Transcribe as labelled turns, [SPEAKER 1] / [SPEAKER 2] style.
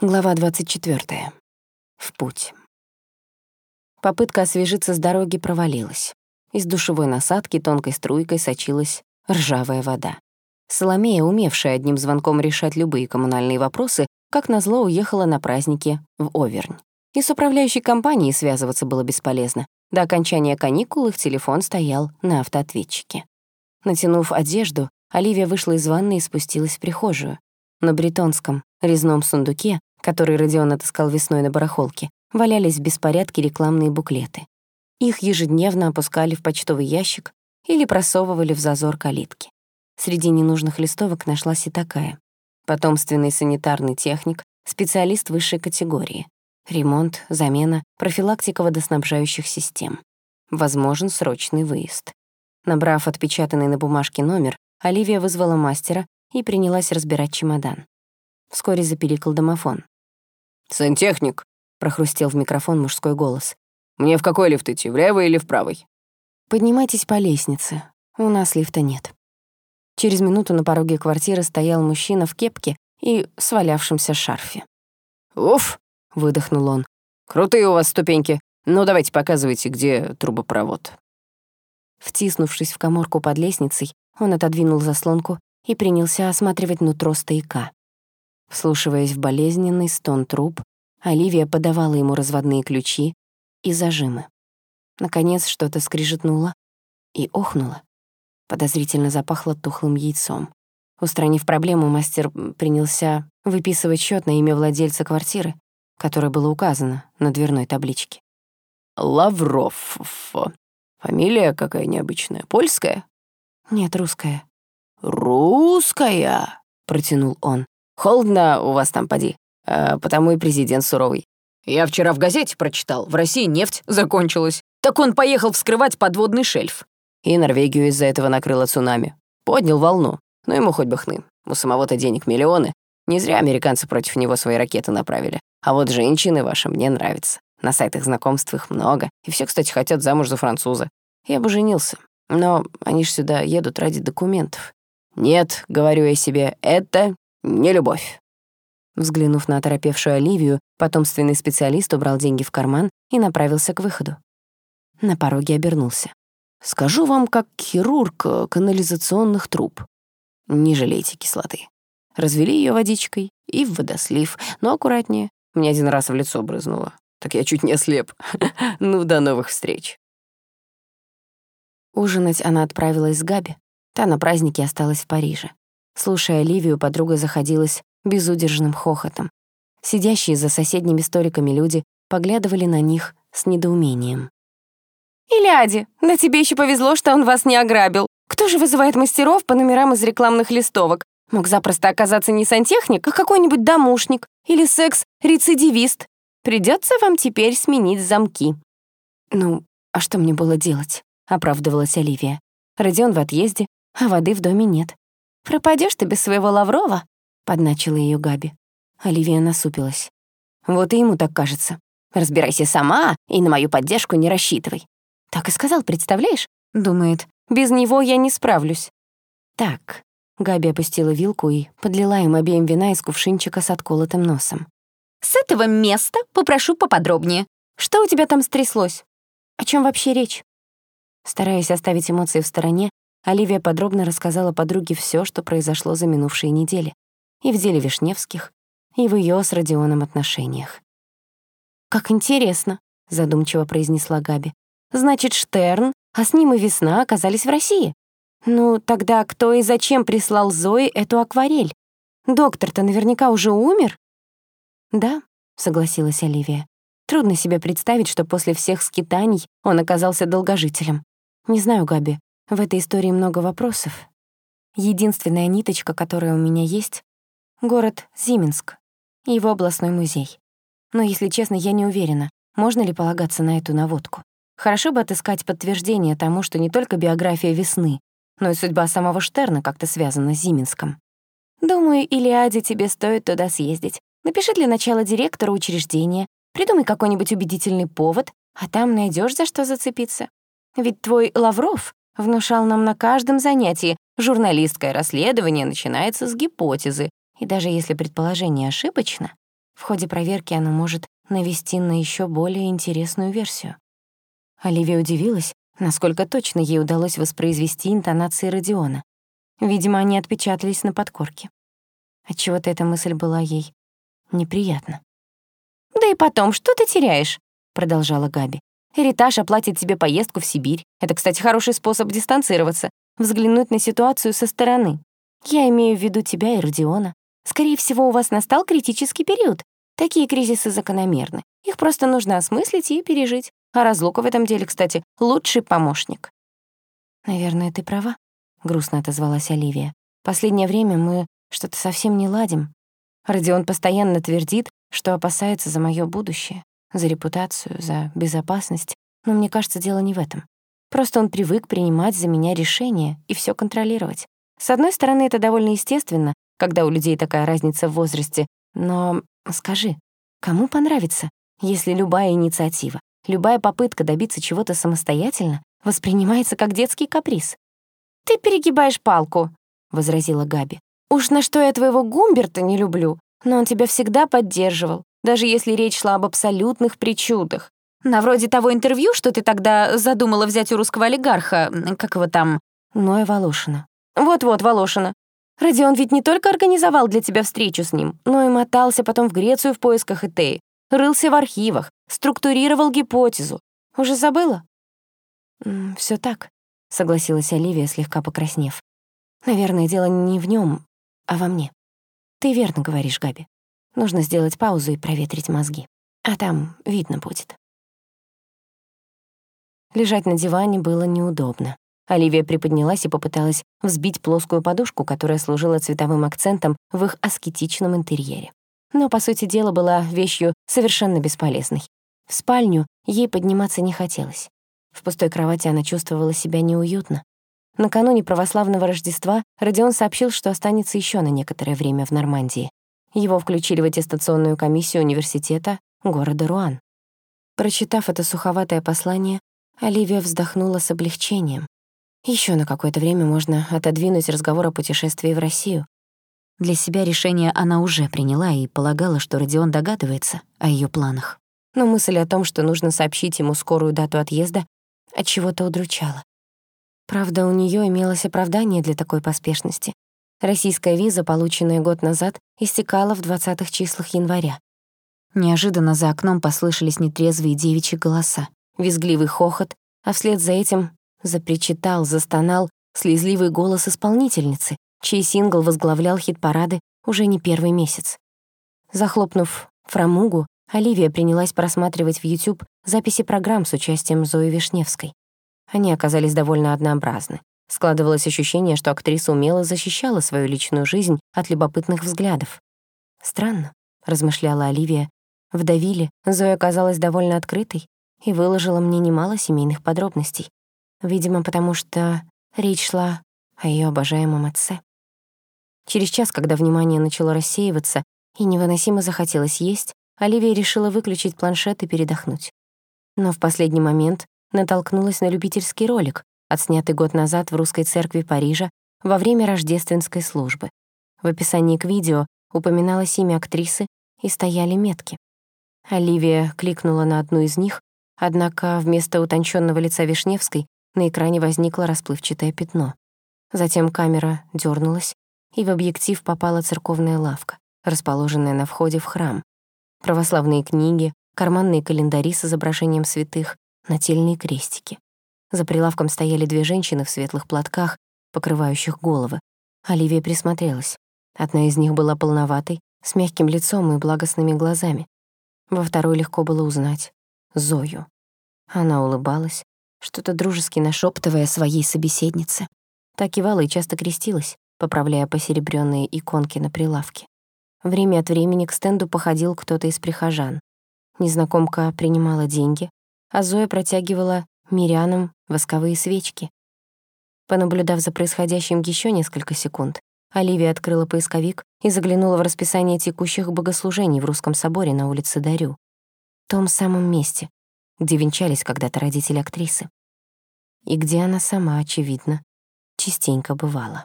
[SPEAKER 1] Глава 24. В путь. Попытка освежиться с дороги провалилась. Из душевой насадки тонкой струйкой сочилась ржавая вода. Соломея, умевшая одним звонком решать любые коммунальные вопросы, как назло уехала на праздники в Овернь. И с управляющей компанией связываться было бесполезно. До окончания каникул их телефон стоял на автоответчике. Натянув одежду, Оливия вышла из ванны и спустилась в прихожую. На бретонском резном сундуке который Родион отыскал весной на барахолке, валялись в беспорядке рекламные буклеты. Их ежедневно опускали в почтовый ящик или просовывали в зазор калитки. Среди ненужных листовок нашлась и такая. Потомственный санитарный техник, специалист высшей категории. Ремонт, замена, профилактика водоснабжающих систем. Возможен срочный выезд. Набрав отпечатанный на бумажке номер, Оливия вызвала мастера и принялась разбирать чемодан. Вскоре запиликал домофон.
[SPEAKER 2] «Сантехник», — прохрустел в микрофон мужской голос. «Мне в какой лифт идти, в левый или в правый?»
[SPEAKER 1] «Поднимайтесь по лестнице. У нас лифта нет». Через минуту на пороге квартиры стоял мужчина в кепке и свалявшемся шарфе.
[SPEAKER 2] «Уф!» — выдохнул он. «Крутые у вас ступеньки. Ну, давайте показывайте, где трубопровод».
[SPEAKER 1] Втиснувшись в коморку под лестницей, он отодвинул заслонку и принялся осматривать нутро стояка. Вслушиваясь в болезненный стон труб, Оливия подавала ему разводные ключи и зажимы. Наконец что-то скрижетнуло и охнуло. Подозрительно запахло тухлым яйцом. Устранив проблему, мастер принялся выписывать счет на имя владельца квартиры, которое было указано на дверной табличке.
[SPEAKER 2] «Лавров. Фамилия какая необычная. Польская?»
[SPEAKER 1] «Нет, русская».
[SPEAKER 2] «Русская?» — протянул он. Холодно у вас там, поди. А, потому и президент суровый. Я вчера в газете прочитал, в России нефть закончилась. Так он поехал вскрывать подводный шельф. И Норвегию из-за этого накрыло цунами. Поднял волну. Ну ему хоть бы хны. У самого-то денег миллионы. Не зря американцы против него свои ракеты направили. А вот женщины ваши мне нравятся. На сайтах знакомств их много. И все, кстати, хотят замуж за француза. Я бы женился. Но они ж сюда едут ради документов. Нет, говорю я себе, это не любовь».
[SPEAKER 1] Взглянув на оторопевшую Оливию, потомственный специалист убрал деньги в карман и направился к выходу. На пороге обернулся. «Скажу вам, как хирург э, канализационных труб. Не жалейте кислоты. Развели ее водичкой и в водослив, но аккуратнее. Мне один раз в лицо брызнуло. Так я чуть не ослеп. ну, до новых встреч». Ужинать она отправилась с Габи. Та на празднике осталась в Париже. Слушая Ливию, подруга заходилась безудержным хохотом. Сидящие за соседними столиками люди поглядывали на них с недоумением.
[SPEAKER 3] «Иляди, да тебе еще повезло, что он вас не ограбил. Кто же вызывает мастеров по номерам из рекламных листовок? Мог запросто оказаться не сантехник, а какой-нибудь домушник или секс-рецидивист. Придется вам теперь сменить замки».
[SPEAKER 1] «Ну, а что мне было делать?» — оправдывалась Оливия. «Родион в отъезде, а воды в доме нет.
[SPEAKER 3] Пропадешь ты без своего Лаврова?» — подначила ее Габи.
[SPEAKER 1] Оливия насупилась.
[SPEAKER 3] «Вот и ему так кажется. Разбирайся сама и на мою поддержку не рассчитывай». Так и сказал, представляешь? Думает, без него я не справлюсь.
[SPEAKER 1] Так, Габи опустила вилку и подлила им обеим вина из кувшинчика с отколотым носом.
[SPEAKER 3] «С этого места попрошу поподробнее. Что у тебя там стряслось? О чем вообще речь?»
[SPEAKER 1] Стараясь оставить эмоции в стороне, Оливия подробно рассказала подруге все, что произошло за минувшие недели. И в деле Вишневских, и в ее с Родионом отношениях.
[SPEAKER 3] «Как интересно», — задумчиво произнесла Габи. «Значит, Штерн, а с ним и Весна оказались в России. Ну, тогда кто и зачем прислал Зои эту акварель? Доктор-то наверняка уже умер?»
[SPEAKER 1] «Да», — согласилась Оливия. «Трудно себе представить, что после всех скитаний он оказался долгожителем. Не знаю, Габи, в этой истории много вопросов. Единственная ниточка, которая у меня есть — город Зименск и его областной музей. Но, если честно, я не уверена, можно ли полагаться на эту наводку. Хорошо бы отыскать подтверждение тому, что не только биография весны, но и судьба самого Штерна как-то связана с Зименском.
[SPEAKER 3] Думаю, Илиаде тебе стоит туда съездить. Напиши для начала директору учреждения, придумай какой-нибудь убедительный повод, а там найдешь за что зацепиться. Ведь твой Лавров внушал нам на каждом занятии, журналистское расследование начинается с гипотезы, и даже если предположение ошибочно,
[SPEAKER 1] В ходе проверки она может навести на еще более интересную версию. Оливия удивилась, насколько точно ей удалось воспроизвести интонации Родиона. Видимо, они отпечатались на подкорке. Отчего-то эта мысль была ей неприятна.
[SPEAKER 3] «Да и потом, что ты теряешь?» — продолжала Габи. «Эритаж оплатит тебе поездку в Сибирь. Это, кстати, хороший способ дистанцироваться, взглянуть на ситуацию со стороны. Я имею в виду тебя и Родиона. Скорее всего, у вас настал критический период. Такие кризисы закономерны. Их просто нужно осмыслить и пережить. А разлука в этом деле, кстати, лучший помощник.
[SPEAKER 1] «Наверное, ты права», — грустно отозвалась Оливия. «Последнее время мы что-то совсем не ладим. Родион постоянно твердит, что опасается за моё будущее, за репутацию, за безопасность, но мне кажется, дело не в этом. Просто он привык принимать за меня решения и всё контролировать. С одной стороны, это довольно естественно, когда у людей такая разница в возрасте, но скажи, кому понравится, если любая инициатива, любая попытка добиться чего-то самостоятельно воспринимается как детский каприз?
[SPEAKER 3] «Ты перегибаешь палку», — возразила Габи. «Уж на что я твоего Гумберта не люблю, но он тебя всегда поддерживал, даже если речь шла об абсолютных причудах. На вроде того интервью, что ты тогда задумала взять у русского олигарха, как его там,
[SPEAKER 1] Ноя Волошина.
[SPEAKER 3] Вот-вот, Волошина. Родион ведь не только организовал для тебя встречу с ним, но и мотался потом в Грецию в поисках Этеи, рылся в архивах, структурировал гипотезу. Уже забыла?
[SPEAKER 1] Все так, согласилась Оливия, слегка покраснев. Наверное, дело не в нем, а во мне. Ты верно говоришь, Габи. Нужно сделать паузу и проветрить мозги. А там видно будет. Лежать на диване было неудобно. Оливия приподнялась и попыталась взбить плоскую подушку, которая служила цветовым акцентом в их аскетичном интерьере. Но, по сути дела, была вещью совершенно бесполезной. В спальню ей подниматься не хотелось. В пустой кровати она чувствовала себя неуютно. Накануне православного Рождества Родион сообщил, что останется еще на некоторое время в Нормандии. Его включили в аттестационную комиссию университета города Руан. Прочитав это суховатое послание, Оливия вздохнула с облегчением. Еще на какое-то время можно отодвинуть разговор о путешествии в Россию. Для себя решение она уже приняла и полагала, что Родион догадывается о ее планах. Но мысль о том, что нужно сообщить ему скорую дату отъезда, от чего то удручала. Правда, у нее имелось оправдание для такой поспешности. Российская виза, полученная год назад, истекала в 20-х числах января. Неожиданно за окном послышались нетрезвые девичьи голоса, визгливый хохот, а вслед за этим Запричитал, застонал слезливый голос исполнительницы, чей сингл возглавлял хит-парады уже не первый месяц. Захлопнув фрамугу, Оливия принялась просматривать в YouTube записи программ с участием Зои Вишневской. Они оказались довольно однообразны. Складывалось ощущение, что актриса умело защищала свою личную жизнь от любопытных взглядов. «Странно», — размышляла Оливия. В Давиле Зоя казалась довольно открытой и выложила мне немало семейных подробностей. Видимо, потому что речь шла о ее обожаемом отце. Через час, когда внимание начало рассеиваться и невыносимо захотелось есть, Оливия решила выключить планшет и передохнуть. Но в последний момент натолкнулась на любительский ролик, отснятый год назад в русской церкви Парижа во время рождественской службы. В описании к видео упоминалось имя актрисы и стояли метки. Оливия кликнула на одну из них, однако вместо утонченного лица Вишневской на экране возникло расплывчатое пятно. Затем камера дернулась, и в объектив попала церковная лавка, расположенная на входе в храм. Православные книги, карманные календари с изображением святых, нательные крестики. За прилавком стояли две женщины в светлых платках, покрывающих головы. Оливия присмотрелась. Одна из них была полноватой, с мягким лицом и благостными глазами. Во второй легко было узнать — Зою. Она улыбалась, что-то дружески нашептывая своей собеседнице. Та кивала и часто крестилась, поправляя посеребрённые иконки на прилавке. Время от времени к стенду походил кто-то из прихожан. Незнакомка принимала деньги, а Зоя протягивала мирянам восковые свечки. Понаблюдав за происходящим еще несколько секунд, Оливия открыла поисковик и заглянула в расписание текущих богослужений в Русском соборе на улице Дарю. Том самом месте, где венчались когда-то родители актрисы. И где она сама, очевидно, частенько бывала.